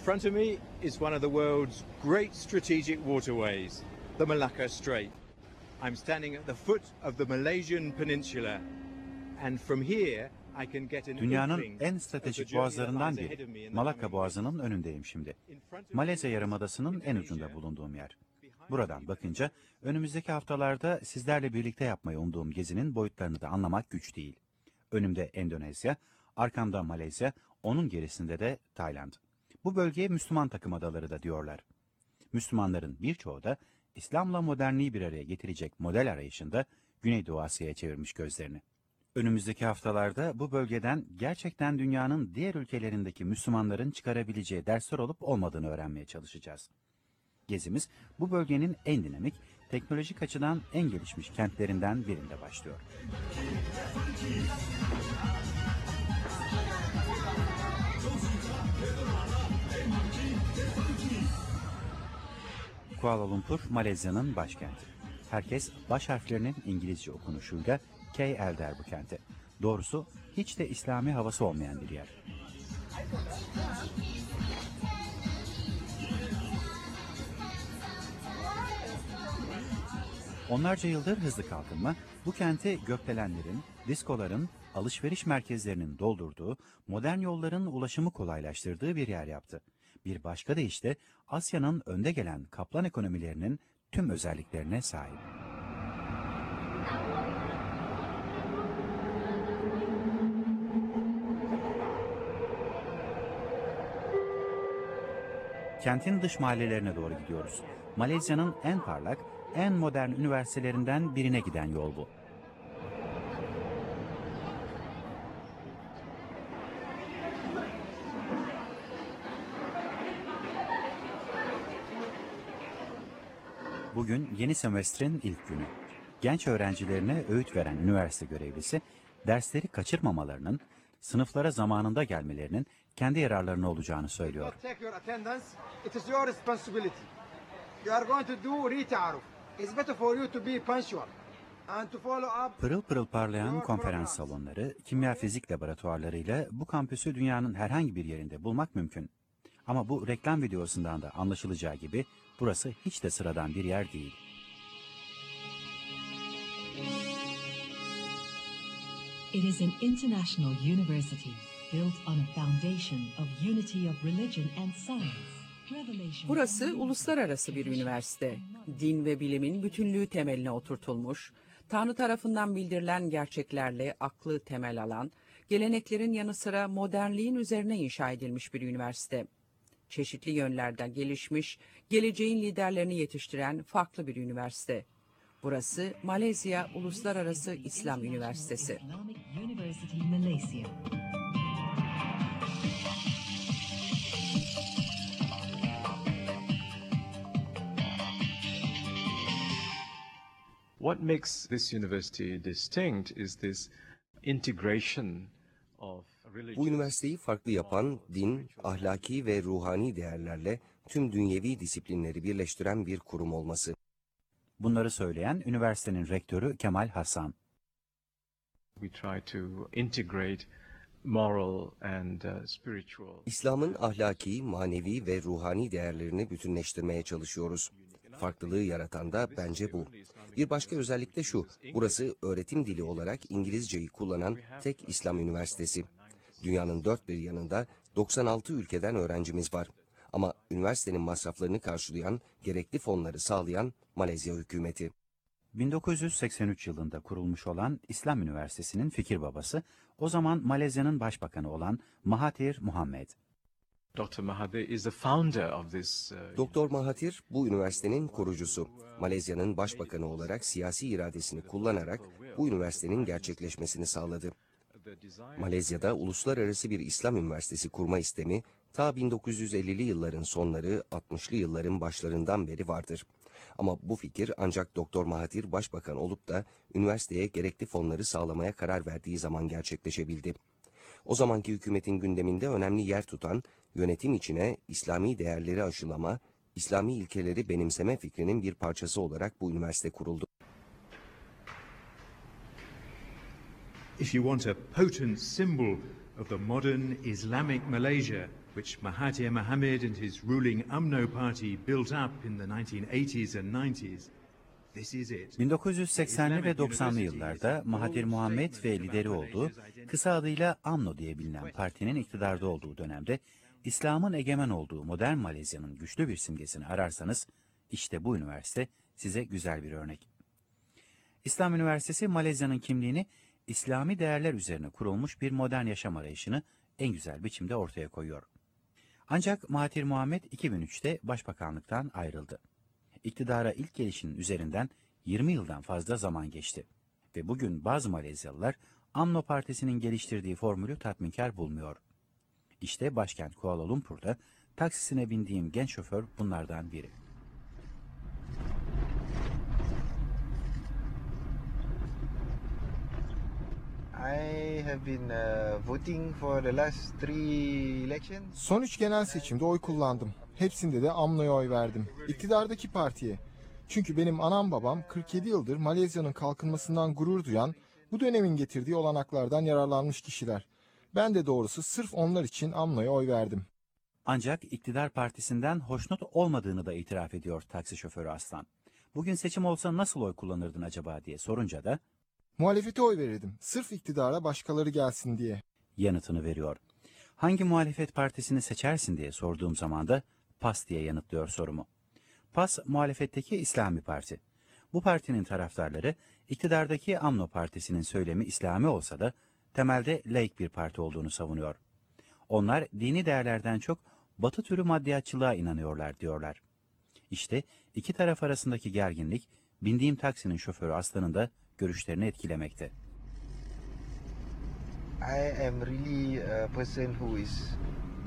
front of me is one of the world's great strategic waterways, the Malacca Strait. I'm standing at the foot of the Malaysian Peninsula, and from here I can get an Dünyanın en stratejik boğazlarından biri. Malakka Boğazı'nın önündeyim şimdi. Malezya Yarımadası'nın en ucunda bulunduğum yer. Buradan bakınca önümüzdeki haftalarda sizlerle birlikte yapmayı umduğum gezinin boyutlarını da anlamak güç değil. Önümde Endonezya, arkamda Malezya, onun gerisinde de Tayland. Bu bölgeye Müslüman takım adaları da diyorlar. Müslümanların birçoğu da İslam'la modernliği bir araya getirecek model arayışında Güneydoğu Asya'ya çevirmiş gözlerini. Önümüzdeki haftalarda bu bölgeden gerçekten dünyanın diğer ülkelerindeki Müslümanların çıkarabileceği dersler olup olmadığını öğrenmeye çalışacağız. Gezimiz bu bölgenin en dinamik, teknolojik açıdan en gelişmiş kentlerinden birinde başlıyor. Kuala Lumpur, Malezya'nın başkenti. Herkes baş harflerinin İngilizce okunuşuyla KL der bu kente. Doğrusu hiç de İslami havası olmayan bir yer. Onlarca yıldır hızlı kalkınma bu kenti gökdelenlerin, diskoların, alışveriş merkezlerinin doldurduğu, modern yolların ulaşımı kolaylaştırdığı bir yer yaptı. Bir başka deyişle Asya'nın önde gelen kaplan ekonomilerinin tüm özelliklerine sahip. Kentin dış mahallelerine doğru gidiyoruz. Malezya'nın en parlak, en modern üniversitelerinden birine giden yol bu. Bugün yeni semestrin ilk günü. Genç öğrencilerine öğüt veren üniversite görevlisi, dersleri kaçırmamalarının, sınıflara zamanında gelmelerinin kendi yararlarına olacağını söylüyor. Pırıl pırıl parlayan konferans salonları, kimya fizik laboratuvarlarıyla bu kampüsü dünyanın herhangi bir yerinde bulmak mümkün. Ama bu reklam videosundan da anlaşılacağı gibi burası hiç de sıradan bir yer değil. It is an international university built on a foundation of unity of religion and science. Burası uluslararası bir üniversite. Din ve bilimin bütünlüğü temeline oturtulmuş, Tanrı tarafından bildirilen gerçeklerle aklı temel alan, geleneklerin yanı sıra modernliğin üzerine inşa edilmiş bir üniversite. Çeşitli yönlerden gelişmiş, geleceğin liderlerini yetiştiren farklı bir üniversite. Burası Malezya Uluslararası İslam Üniversitesi. What makes this university distinct is this integration of Bu üniversiteyi farklı yapan din, ahlaki ve ruhani değerlerle tüm dünyevi disiplinleri birleştiren bir kurum olması. Bunları söyleyen üniversitenin rektörü Kemal Hasan. we try to integrate moral and uh, spiritual İslam'ın ahlaki, manevi ve ruhani değerlerini bütünleştirmeye çalışıyoruz. Farklılığı yaratan da bence bu. Bir başka özellik de şu, burası öğretim dili olarak İngilizceyi kullanan tek İslam üniversitesi. Dünyanın dört bir yanında 96 ülkeden öğrencimiz var. Ama üniversitenin masraflarını karşılayan, gerekli fonları sağlayan Malezya hükümeti. 1983 yılında kurulmuş olan İslam Üniversitesi'nin fikir babası, o zaman Malezya'nın başbakanı olan Mahathir Muhammed. Dr. Mahathir is the founder of this uh, Doktor Mahathir bu üniversitenin kurucusu. Malezya'nın başbakanı olarak siyasi iradesini kullanarak bu üniversitenin gerçekleşmesini sağladı. Malezya'da uluslararası bir İslam üniversitesi kurma istemi ta 1950'li yılların sonları 60'lı yılların başlarından beri vardır. Ama bu fikir ancak Doktor Mahathir başbakan olup da üniversiteye gerekli fonları sağlamaya karar verdiği zaman gerçekleşebildi. O zamanki hükümetin gündeminde önemli yer tutan yönetim içine İslami değerleri aşılama, İslami ilkeleri benimseme fikrinin bir parçası olarak bu üniversite kuruldu. If you want a potent symbol of the modern Islamic Malaysia, which Mahathir Mohamad and his ruling UMNO party built up in the 1980s and 90s, this is it. 1980'li ve 90'lı yıllarda Mahathir Muhammed ve lideri olduğu, kısa adıyla AMNO diye bilinen partinin iktidarda olduğu dönemde İslam'ın egemen olduğu modern Malezya'nın güçlü bir simgesini ararsanız işte bu üniversite size güzel bir örnek. İslam Üniversitesi Malezya'nın kimliğini İslami değerler üzerine kurulmuş bir modern yaşam arayışını en güzel biçimde ortaya koyuyor. Ancak Mahathir Muhammed 2003'te başbakanlıktan ayrıldı. İktidara ilk gelişinin üzerinden 20 yıldan fazla zaman geçti. Ve bugün bazı Malezyalılar AMNO Partisi'nin geliştirdiği formülü tatminkar bulmuyor. İşte başkent Kuala Lumpur'da taksisine bindiğim genç şoför bunlardan biri. I have been uh, voting for the last three elections. Son üç genel seçimde oy kullandım. Hepsinde de AMLO'ya oy verdim. İktidardaki partiye. Çünkü benim anam babam 47 yıldır Malezya'nın kalkınmasından gurur duyan, bu dönemin getirdiği olanaklardan yararlanmış kişiler. Ben de doğrusu sırf onlar için AMLO'ya oy verdim. Ancak iktidar partisinden hoşnut olmadığını da itiraf ediyor taksi şoförü Aslan. Bugün seçim olsa nasıl oy kullanırdın acaba diye sorunca da Muhalefete oy verirdim. Sırf iktidara başkaları gelsin diye. yanıtını veriyor. Hangi muhalefet partisini seçersin diye sorduğum zaman da PAS diye yanıtlıyor sorumu. PAS muhalefetteki İslami Parti. Bu partinin taraftarları iktidardaki AMNO Partisi'nin söylemi İslami olsa da temelde laik bir parti olduğunu savunuyor. Onlar dini değerlerden çok batı türü maddiyatçılığa inanıyorlar diyorlar. İşte iki taraf arasındaki gerginlik bindiğim taksinin şoförü Aslan'ın da görüşlerini etkilemekte. I am really a person who is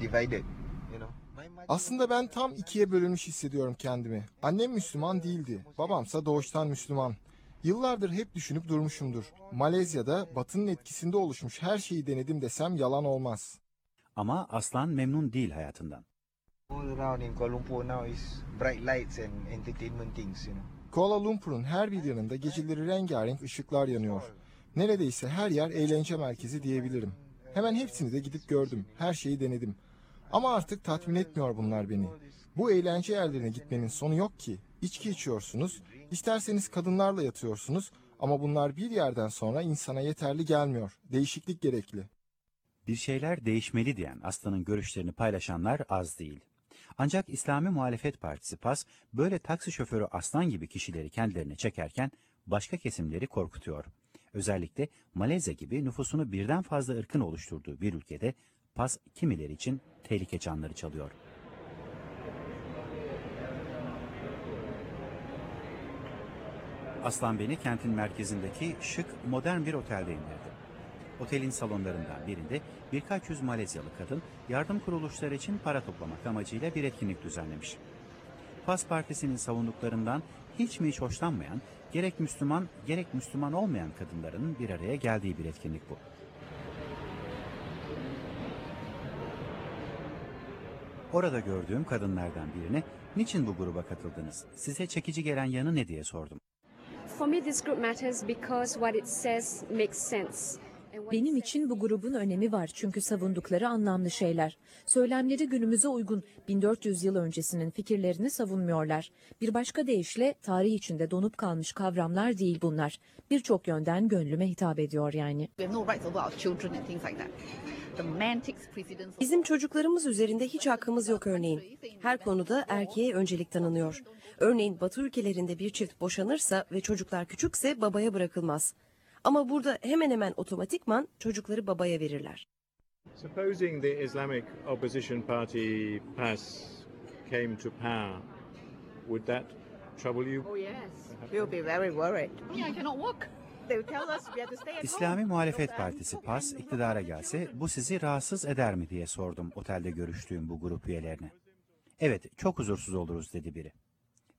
divided. You know, my mother- Aslında ben tam ikiye bölünmüş hissediyorum kendimi. Annem Müslüman değildi. Babamsa doğuştan Müslüman. Yıllardır hep düşünüp durmuşumdur. Malezya'da batının etkisinde oluşmuş her şeyi denedim desem yalan olmaz. Ama Aslan memnun değil hayatından. Kuala Lumpur'un her bir yanında geceleri rengarenk ışıklar yanıyor. Neredeyse her yer eğlence merkezi diyebilirim. Hemen hepsini de gidip gördüm. Her şeyi denedim. Ama artık tatmin etmiyor bunlar beni. Bu eğlence yerlerine gitmenin sonu yok ki. İçki içiyorsunuz, isterseniz kadınlarla yatıyorsunuz ama bunlar bir yerden sonra insana yeterli gelmiyor. Değişiklik gerekli. Bir şeyler değişmeli diyen Aslan'ın görüşlerini paylaşanlar az değil. Ancak İslami Muhalefet Partisi PAS böyle taksi şoförü Aslan gibi kişileri kendilerine çekerken başka kesimleri korkutuyor. Özellikle Malezya gibi nüfusunu birden fazla ırkın oluşturduğu bir ülkede PAS kimileri için tehlike çanları çalıyor. Aslan beni kentin merkezindeki şık modern bir otelde indirdi. Otelin salonlarından birinde birkaç yüz Malezyalı kadın yardım kuruluşları için para toplamak amacıyla bir etkinlik düzenlemiş. PAS Partisi'nin savunduklarından hiç mi hiç hoşlanmayan, gerek Müslüman gerek Müslüman olmayan kadınların bir araya geldiği bir etkinlik bu. Orada gördüğüm kadınlardan birine niçin bu gruba katıldınız, size çekici gelen yanı ne diye sordum. For me, this group matters because what it says makes sense. Benim için bu grubun önemi var çünkü savundukları anlamlı şeyler. Söylemleri günümüze uygun 1400 yıl öncesinin fikirlerini savunmuyorlar. Bir başka deyişle tarih içinde donup kalmış kavramlar değil bunlar. Birçok yönden gönlüme hitap ediyor yani. Bizim çocuklarımız üzerinde hiç hakkımız yok örneğin. Her konuda erkeğe öncelik tanınıyor. Örneğin Batı ülkelerinde bir çift boşanırsa ve çocuklar küçükse babaya bırakılmaz. Ama burada hemen hemen otomatikman çocukları babaya verirler. Supposing the Islamic opposition party PAS came to power, would that trouble you? Oh yes, we'll be very worried. Yeah, I cannot walk. They will tell us we have to stay at İslami. Muhalefet Partisi PAS iktidara gelse bu sizi rahatsız eder mi diye sordum otelde görüştüğüm bu grup üyelerine. Evet çok huzursuz oluruz dedi biri.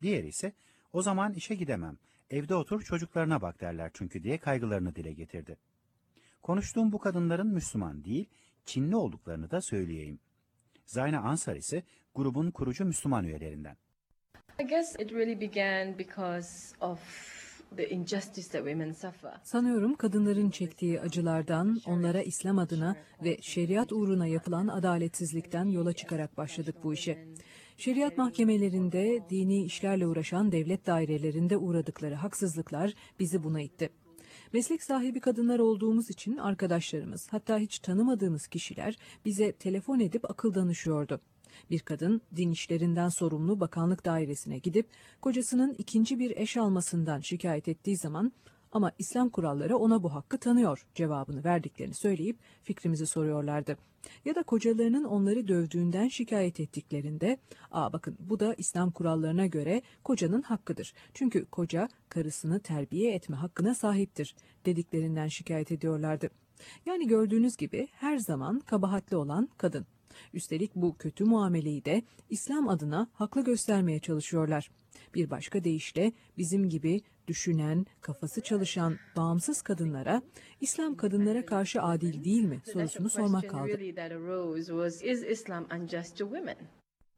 Diğeri ise o zaman işe gidemem evde otur çocuklarına bak derler çünkü diye kaygılarını dile getirdi. Konuştuğum bu kadınların Müslüman değil Çinli olduklarını da söyleyeyim. Zayna Ansar ise grubun kurucu Müslüman üyelerinden. I guess it really began because of the injustice that women suffer. Sanıyorum kadınların çektiği acılardan, onlara İslam adına ve şeriat uğruna yapılan adaletsizlikten yola çıkarak başladık bu işe. Şeriat mahkemelerinde, dini işlerle uğraşan devlet dairelerinde uğradıkları haksızlıklar bizi buna itti. Meslek sahibi kadınlar olduğumuz için arkadaşlarımız, hatta hiç tanımadığımız kişiler bize telefon edip akıl danışıyordu. Bir kadın din işlerinden sorumlu bakanlık dairesine gidip kocasının ikinci bir eş almasından şikayet ettiği zaman ama İslam kuralları ona bu hakkı tanıyor cevabını verdiklerini söyleyip fikrimizi soruyorlardı. Ya da kocalarının onları dövdüğünden şikayet ettiklerinde, ''Aa bakın bu da İslam kurallarına göre kocanın hakkıdır. Çünkü koca karısını terbiye etme hakkına sahiptir.'' dediklerinden şikayet ediyorlardı. Yani gördüğünüz gibi her zaman kabahatli olan kadın. Üstelik bu kötü muameleyi de İslam adına haklı göstermeye çalışıyorlar. Bir başka deyişle bizim gibi düşünen, kafası çalışan, bağımsız kadınlara İslam kadınlara karşı adil değil mi sorusunu sormak kaldı.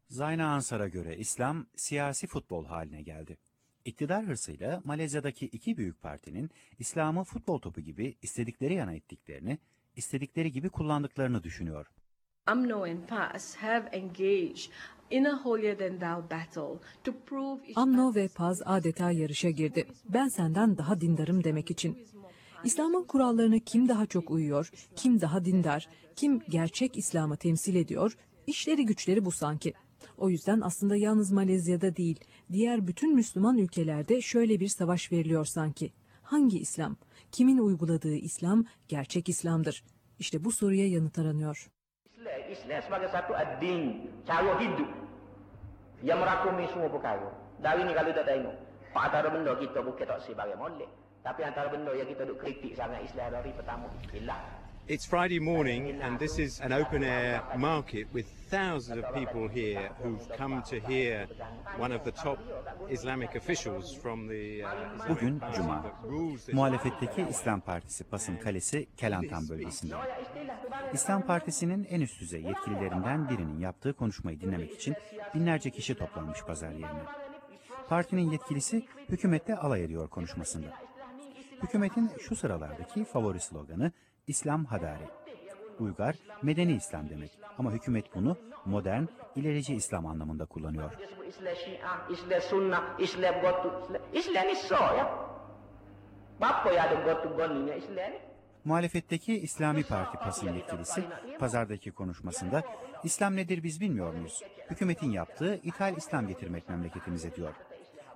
Zayna Ansar'a göre İslam siyasi futbol haline geldi. İktidar hırsıyla Malezya'daki iki büyük partinin İslam'ı futbol topu gibi istedikleri yana ettiklerini, istedikleri gibi kullandıklarını düşünüyor. UMNO and PAS have engaged AMNO ve PAZ adeta yarışa girdi. Ben senden daha dindarım demek için. İslam'ın kurallarına kim daha çok uyuyor, kim daha dindar, kim gerçek İslam'ı temsil ediyor, işleri güçleri bu sanki. O yüzden aslında yalnız Malezya'da değil, diğer bütün Müslüman ülkelerde şöyle bir savaş veriliyor sanki. Hangi İslam? Kimin uyguladığı İslam gerçek İslam'dır? İşte bu soruya yanıt aranıyor. Islam sebagai satu ad-din, cara hidup yang merakumi semua perkara. Dari ni kalau tak tengok, pak antara benda kita bukan tak sebagai molek. Tapi antara benda yang kita duk kritik sangat Islam dari pertama, hilang. It's Friday morning, and this is an open air market with thousands of people here who've come to hear one of the top Islamic officials from the. Uh, Bugün Cuma. Muhalefetteki İslam Partisi Pas'ın kalesi Kelantan bölgesinde. İslam Partisi'nin en üst düzey yetkililerinden birinin yaptığı konuşmayı dinlemek için binlerce kişi toplanmış pazar yerine. Partinin yetkilisi hükümette alay ediyor konuşmasında. Hükümetin şu sıralardaki favori sloganı İslam Hadari. Uygar, medeni İslam demek ama hükümet bunu modern, ilerici İslam anlamında kullanıyor. Muhalefetteki İslami Parti PAS'ın yetkilisi pazardaki konuşmasında İslam nedir biz bilmiyor muyuz? Hükümetin yaptığı ithal İslam getirmek memleketimize diyor.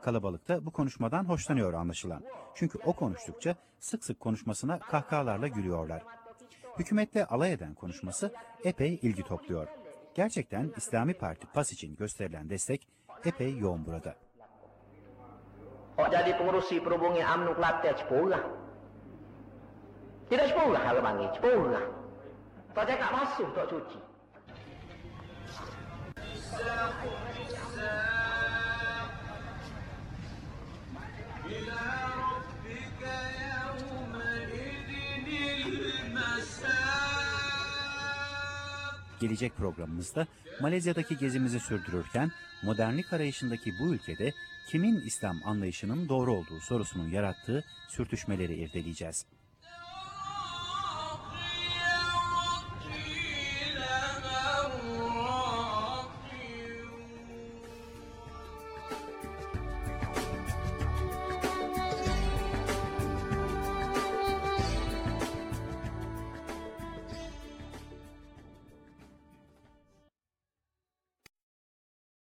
Kalabalıkta bu konuşmadan hoşlanıyor anlaşılan. Çünkü o konuştukça sık sık konuşmasına kahkahalarla gülüyorlar. Hükümetle alay eden konuşması epey ilgi topluyor. Gerçekten İslami Parti PAS için gösterilen destek epey yoğun burada. Tidak sepurah kalau panggil, sepurah. Tak cakap masuk, tak cuci. Gelecek programımızda Malezya'daki gezimizi sürdürürken modernlik arayışındaki bu ülkede kimin İslam anlayışının doğru olduğu sorusunun yarattığı sürtüşmeleri irdeleyeceğiz.